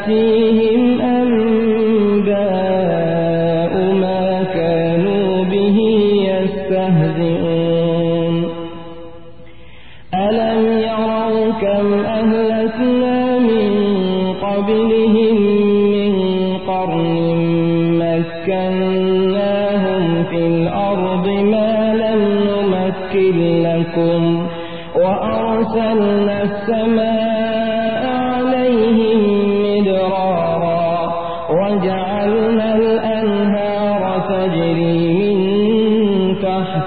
يأتيهم أنباء ما كانوا به يستهزئون. ألم يروا كم أهلكنا من قبلهم من قرن مكناهم في الأرض ما لم نمكن لكم وأرسلنا السماء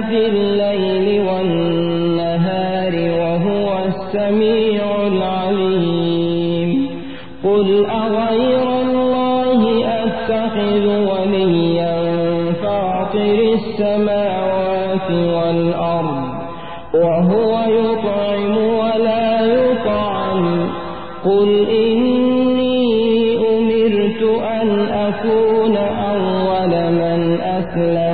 في الليل والنهار وهو السميع العليم. قل أغير الله أتخذ وليا فاطر السماوات والأرض وهو يطعم ولا يطعم. قل إني أمرت أن أكون أول من أسلم.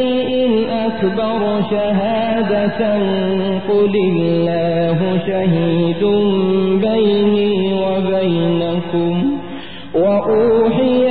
أكبر شهادة قل الله شهيد بيني وبينكم وأوحي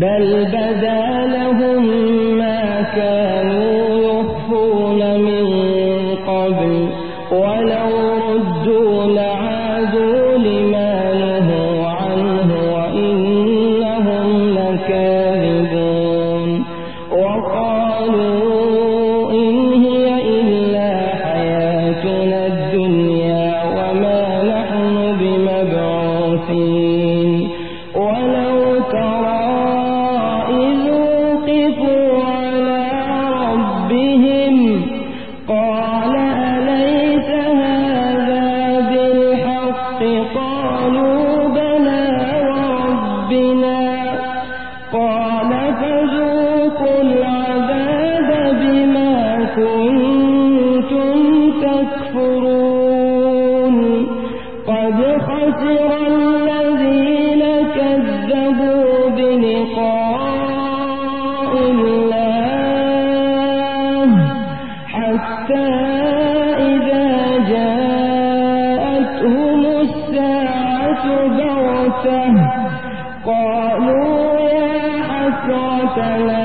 بل بدا حسرتنا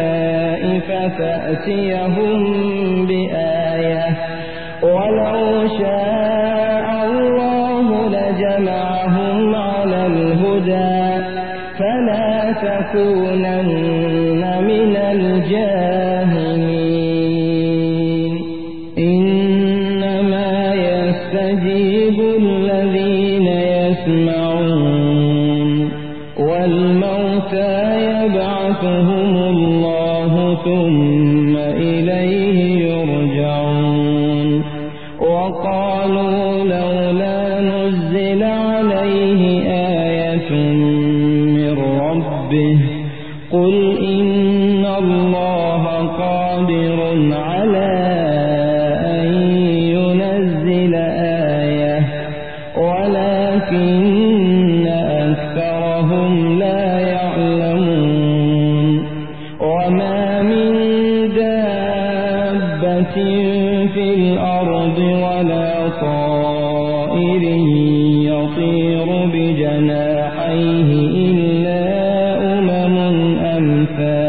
فتأتيهم بآية. ولو شاء الله لجمعهم على الهدى فلا تكونن من الجاهلين.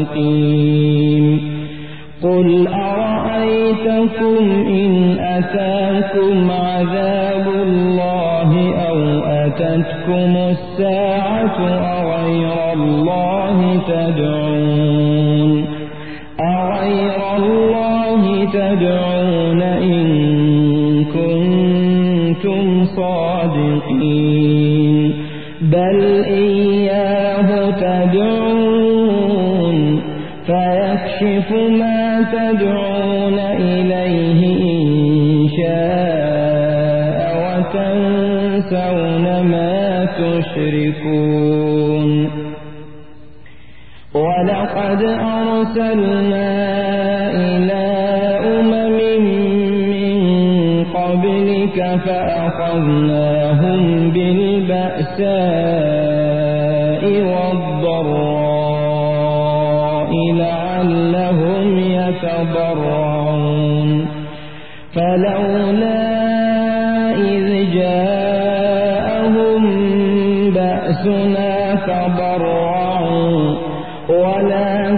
مستقيم قل أرأيتكم إن أتاكم عذاب الله أو أتتكم الساعة أغير الله تدعون أغير الله تدعون إن كنتم صادقين بل ما تدعون إليه إن شاء وتنسون ما تشركون. ولقد أرسلنا إلى أمم من قبلك فأخذناهم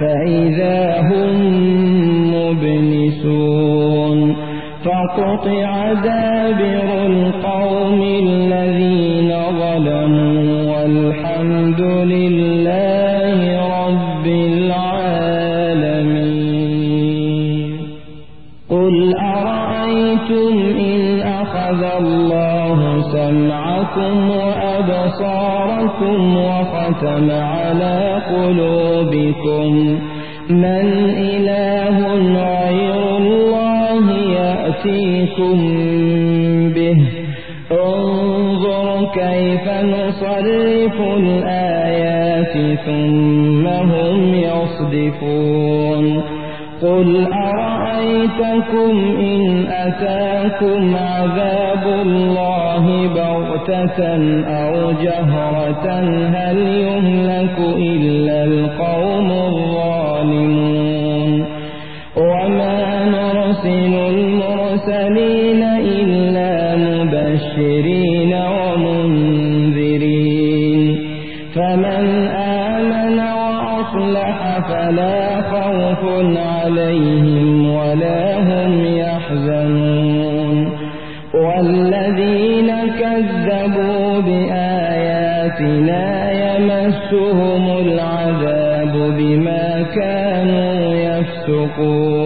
فإذا هم مبلسون. فقطع دابر القوم الذين ظلموا والحمد لله رب العالمين. قل أرأيتم إن أخذ الله سمعكم وأبصاركم وختم على قلوبكم. من إله غير الله يأتيكم به. انظر كيف نصرف الآيات ثم هم يصدفون. قل أرأيتكم إن أتاكم عذاب الله بغتة أو جهرة؟ هل يهلك إلا القوم الظالمون؟ وما نرسل المرسلين إلا مبشرين ومنذرين. فمن آمن وأصلح فلا خوف عليهم يمسهم العذاب بما كانوا يفسقون.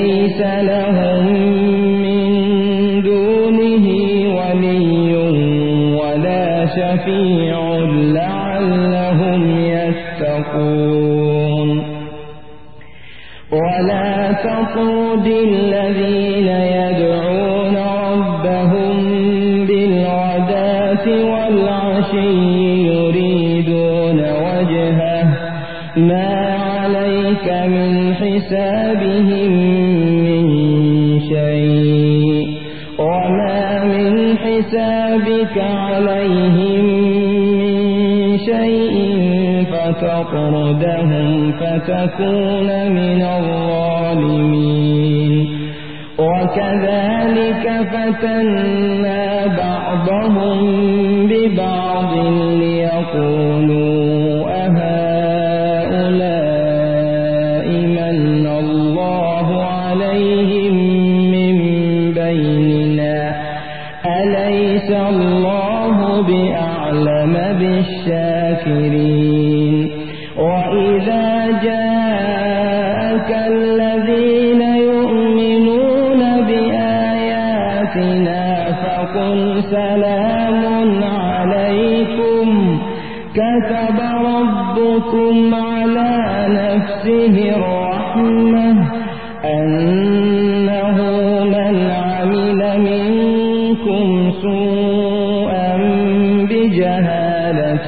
شفيع لعلهم يتقون ولا تطرد الذين يدعون ربهم بالغداة والعشي يريدون وجهه ما عليك من حسابهم من شيء وما من حسابك عليهم شيء فتطردهم فتكون من الظالمين. وكذلك فتنا بعضهم ببعض ليقولوا بالشاكرين وإذا جاءك الذين يؤمنون بآياتنا فقل سلام عليكم. كتب ربكم على نفسه الرحمة أنه من عمل منكم سوءا بجهالة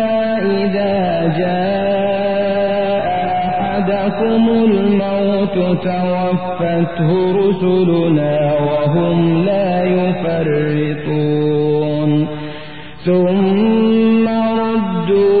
إِذَا جاء أحدكم الموت توفته رسلنا وهم لا يفرطون. ثم ردوا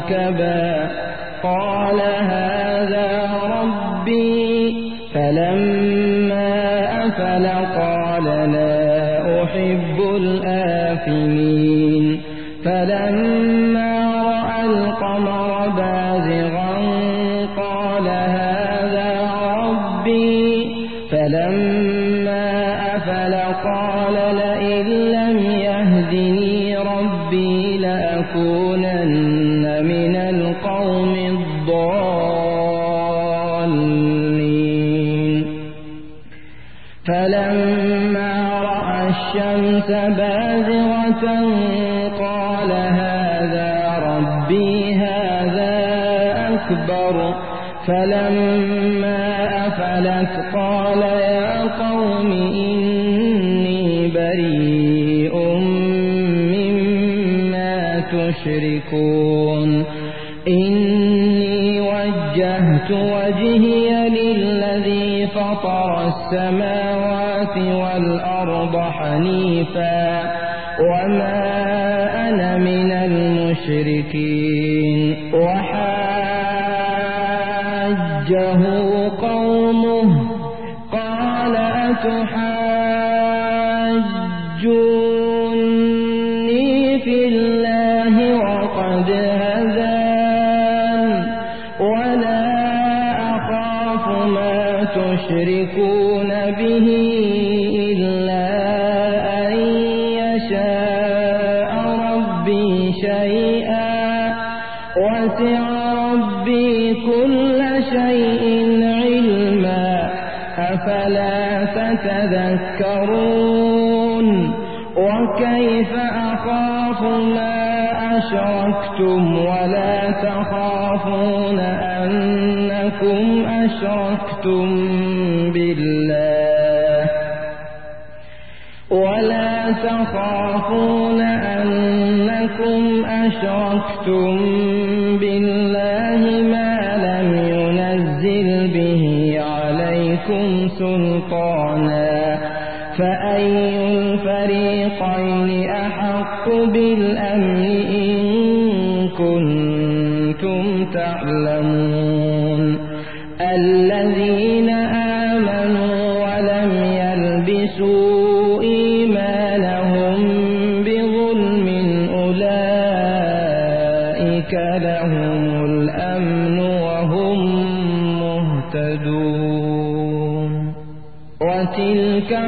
كوكبا. قال هذا ربي. فلما أفل قال لا أحب الآفلين. بازغة قال هذا ربي هذا أكبر. فلما أفلت قال يا قوم إني بريء مما تشركون. إني وجهت وجهي للذي فطر السماوات والأرض حنيفا. وما أنا من المشركين. وحاجه تتذكرون وكيف أخاف ما أشركتم ولا تخافون أنكم أشركتم بالله ولا تخافون أنكم أشركتم بالله ما عليكم سلطانا فأي الفريقين أحق بالأمن إن كنتم تعلمون؟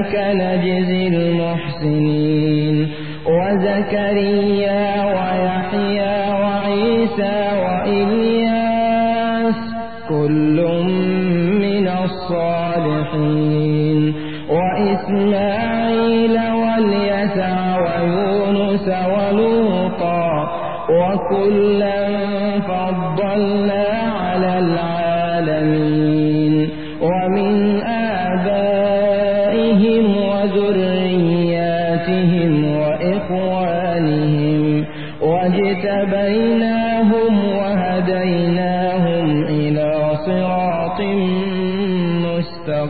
وكذلك نجزي.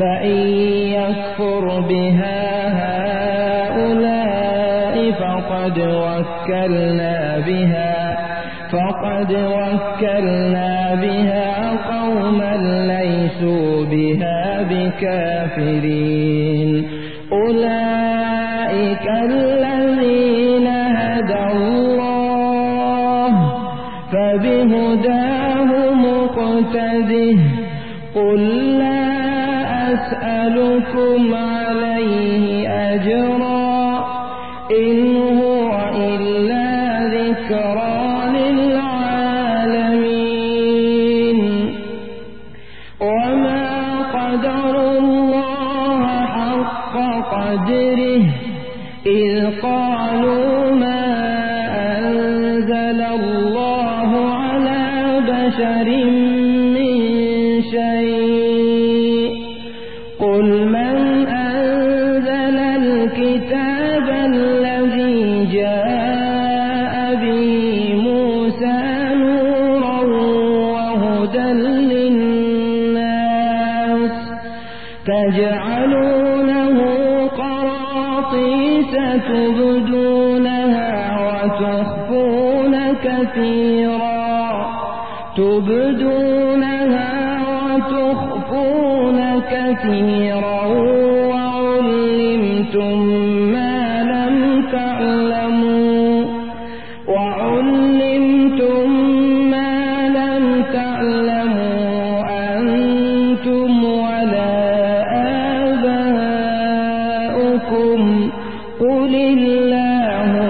فإن يكفر بها هؤلاء فقد وكلنا بها فقد وكلنا بها قوما ليسوا بها بكافرين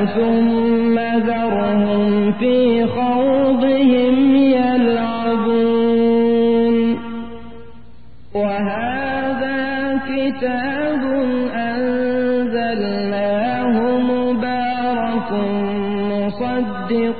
ثم ذرهم في خوضهم يلعبون. وهذا كتاب أنزلناه مبارك مصدق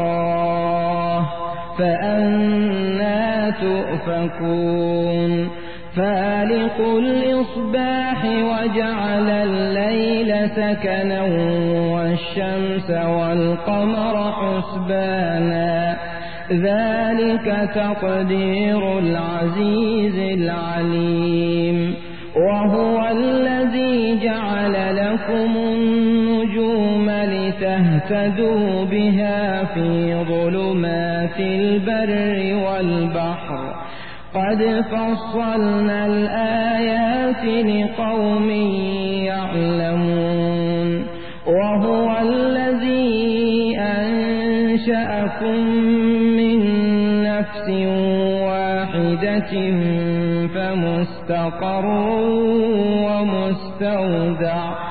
فأنا تؤفكون. فالق الإصباح وجعل الليل سكنا والشمس والقمر حسبانا. ذلك تقدير العزيز العليم. وهو الذي جعل لكم لتهتدوا بها في ظلمات البر والبحر قد فصلنا الآيات لقوم يعلمون وهو الذي أنشأكم من نفس واحدة فمستقر ومستودع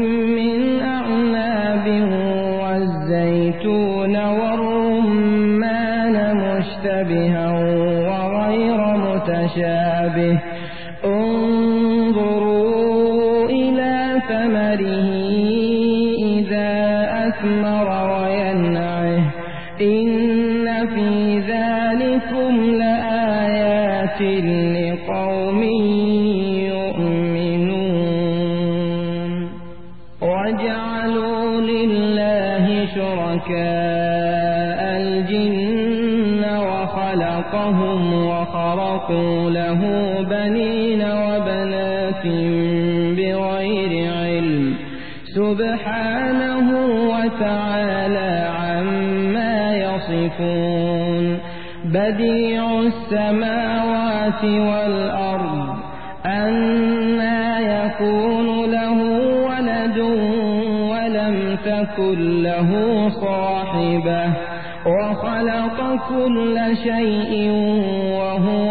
متشابه انظروا إلى ثمره إذا أثمر وينعه. إن في ذلكم لآيات وخرقوا له بنين وبنات بغير علم سبحانه وتعالى عما يصفون بديع السماوات والأرض أنا يكون له ولد ولم تكن له صاحبة وخلق كل شيء وهو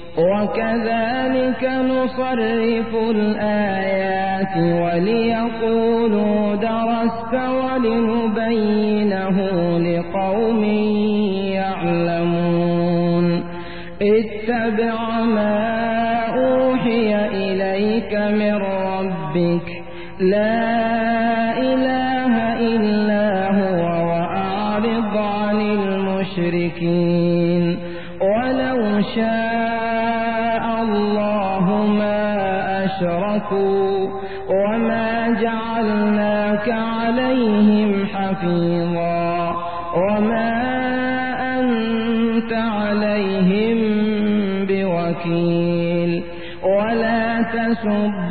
وكذلك نصرف الآيات وليقولوا درست ولنبينه أشركوا وما جعلناك عليهم حفيظا وما أنت عليهم بوكيل ولا تسبوا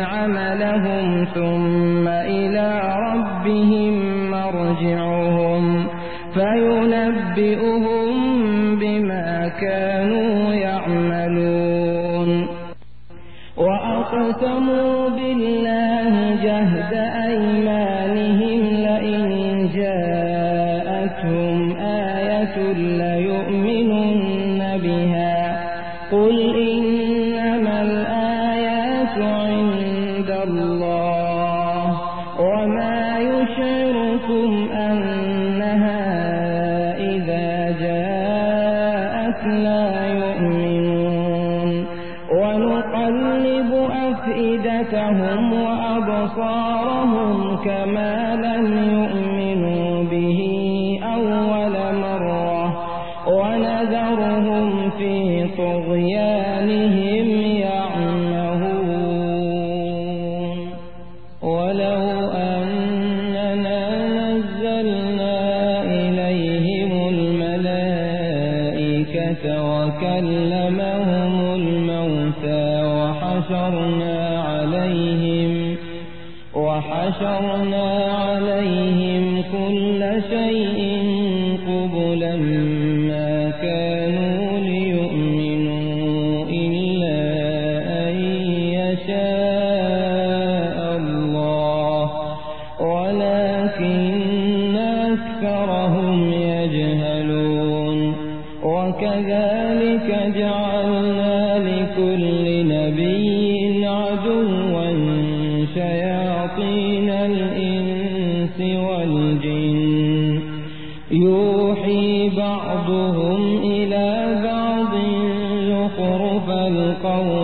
عملهم ثم الملائكة وكلمهم الموتى وحشرنا عليهم وحشرنا عليهم كل شيء.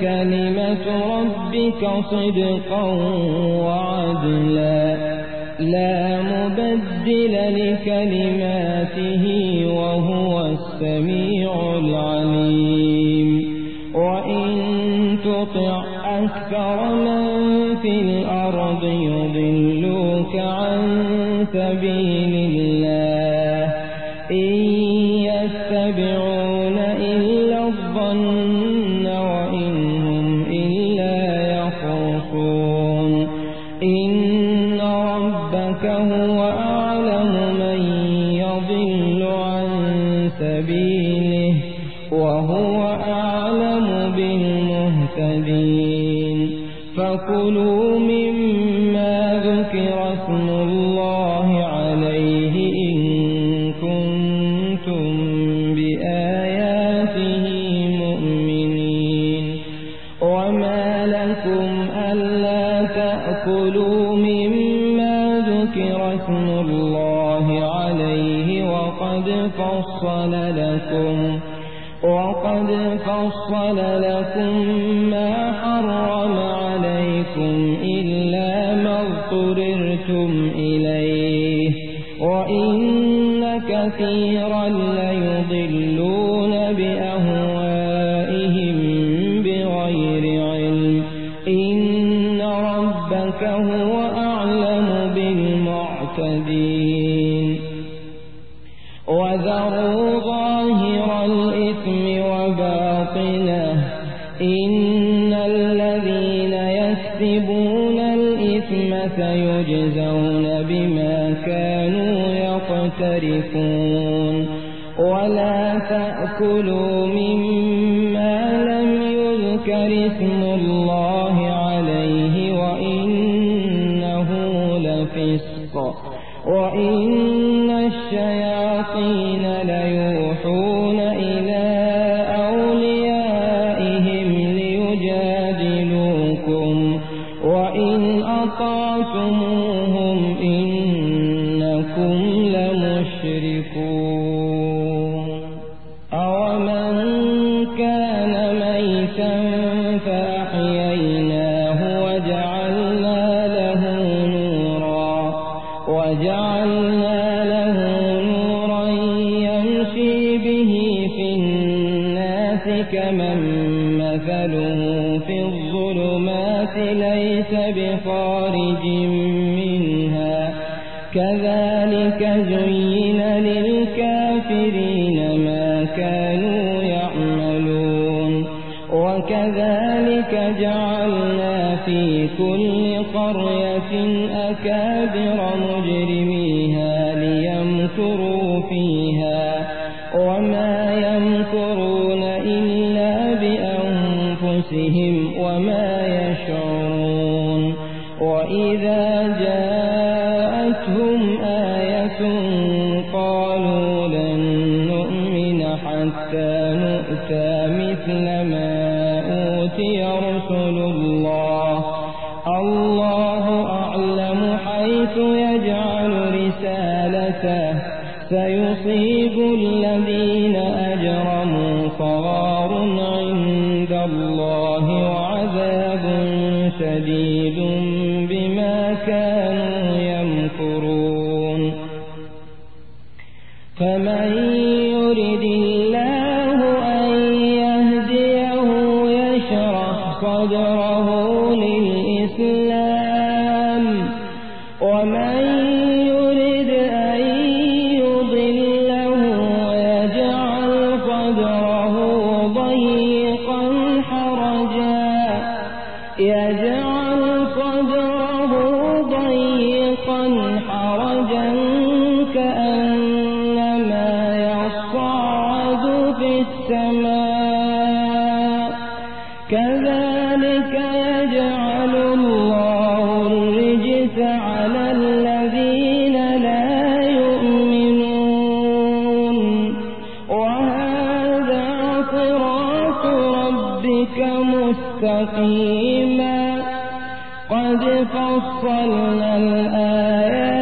كلمة ربك صدقا وعدلا. لا مبدل لكلماته وهو السميع العليم. وإن تطع أكثر من في الأرض يضلوك عن سبيل بالمهتدين فكلوا مما ذكر اسم الله عليه إن كنتم بآياته مؤمنين. وما لكم ألا تأكلوا مما ذكر اسم الله عليه وقد فصل لكم وقد فصل لكم اضطررتم إليه وإن كثيرا ليضلون يقترفون ولا تأكلوا مما لم يذكر اسم ليس بخارج منها. كذلك زين للكافرين ما كانوا يعملون. وكذلك جعلنا في كل قرية أكابر مجرميها يُصِيبُ الَّذِينَ أَجْرَمُوا صَغَارٌ عِندَ اللَّهِ وَعَذَابٌ شَدِيدٌ قد فصلنا الآيات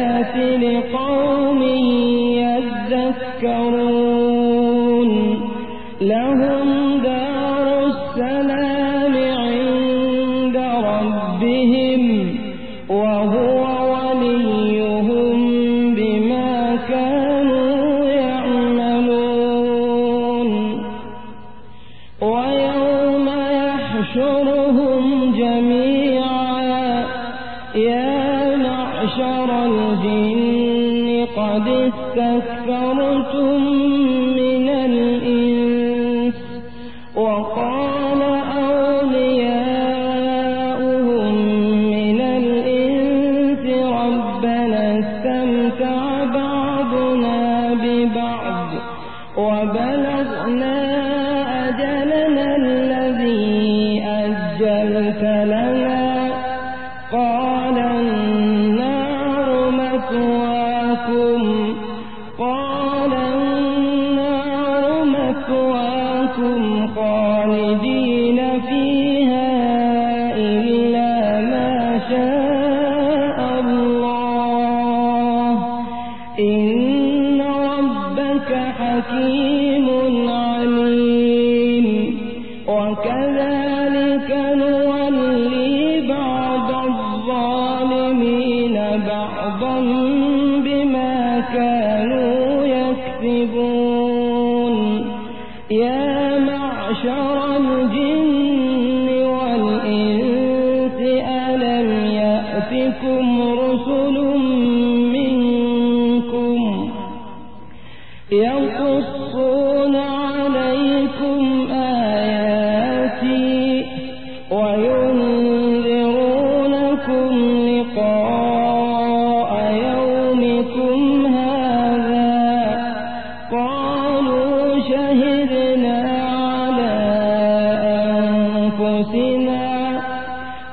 لك ربنا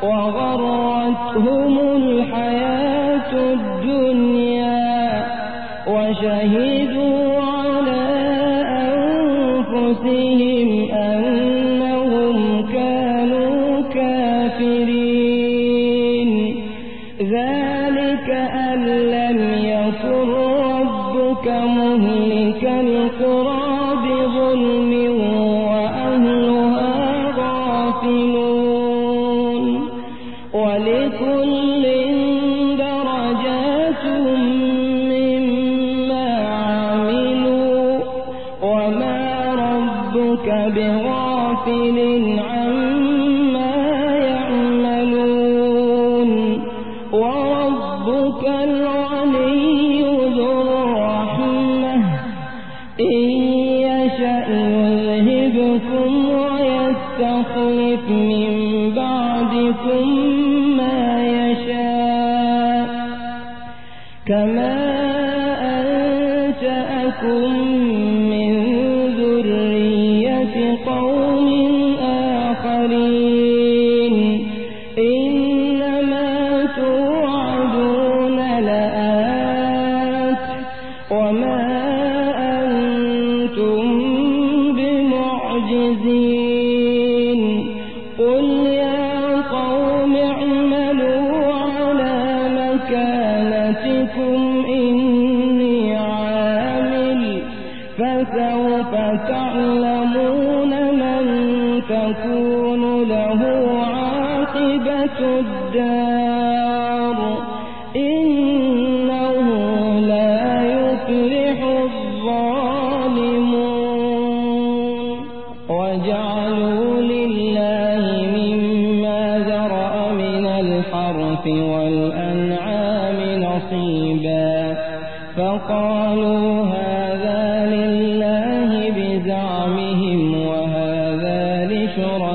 وغرتهم الحياة الدنيا وشهدوا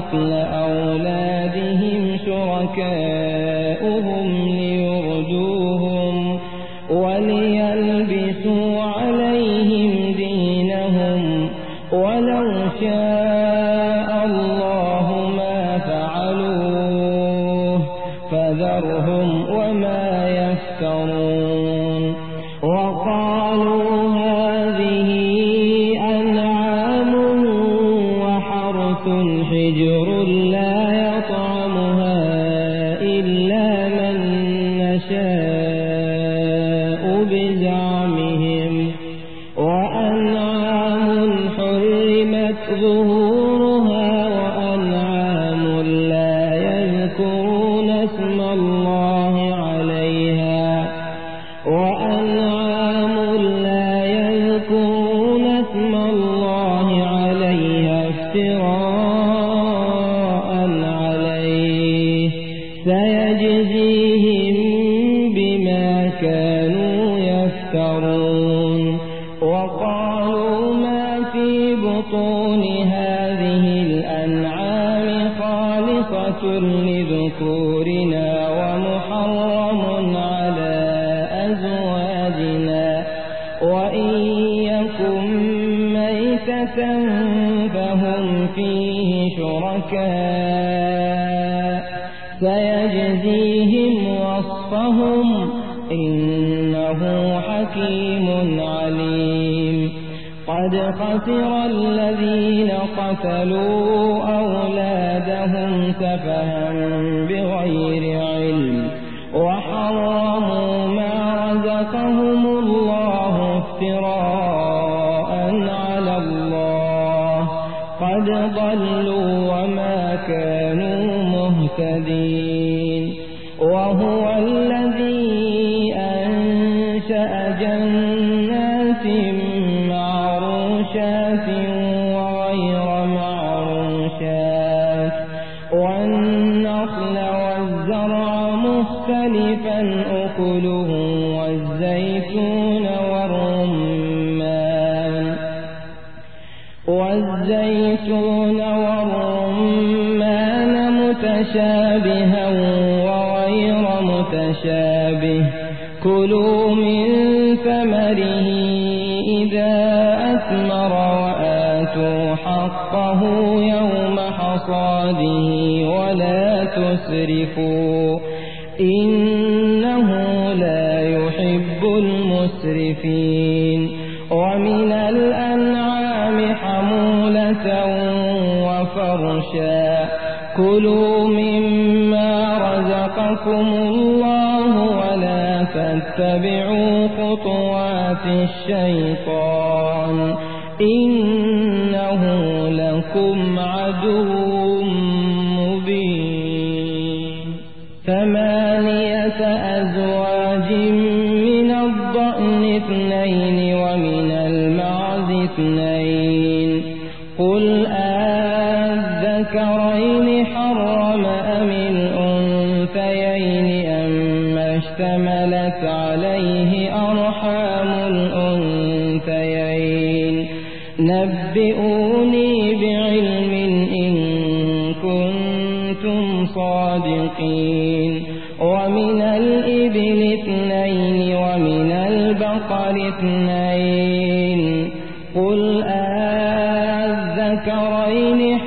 قتل أولادهم شركاء. ذكورنا ومحرم على أزواجنا وإن يكن ميتة فهم فيه شركاء سيجزيهم وصفهم إنه حكيم عليم قد خسر الذين قتلوا أولادهم سفها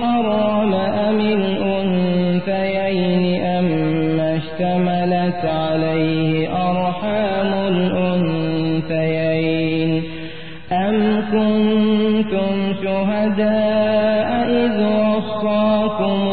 حرم أم الأنثيين أما اشتملت عليه أرحام الأنثيين أم كنتم شهداء إذ وصاكم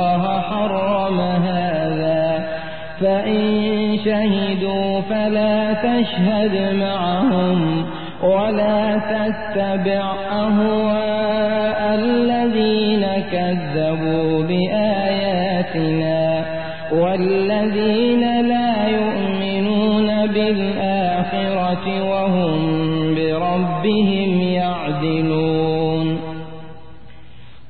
فإن شهدوا فلا تشهد معهم ولا تتبع أهواء الذين كذبوا بآياتنا والذين لا يؤمنون بالآخرة وهم بربهم يعدلون.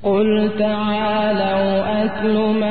قل تعالوا أتل ما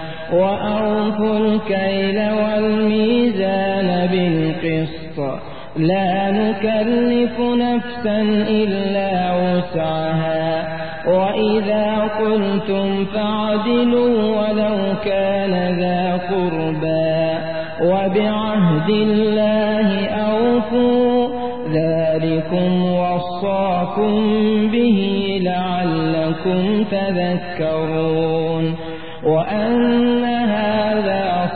وأوفوا الكيل والميزان بالقسط. لا نكلف نفسا إلا وسعها. وإذا قلتم فاعدلوا ولو كان ذا قربا وبعهد الله أوفوا. ذلكم وصاكم به لعلكم تذكرون. وأن